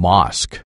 mosque.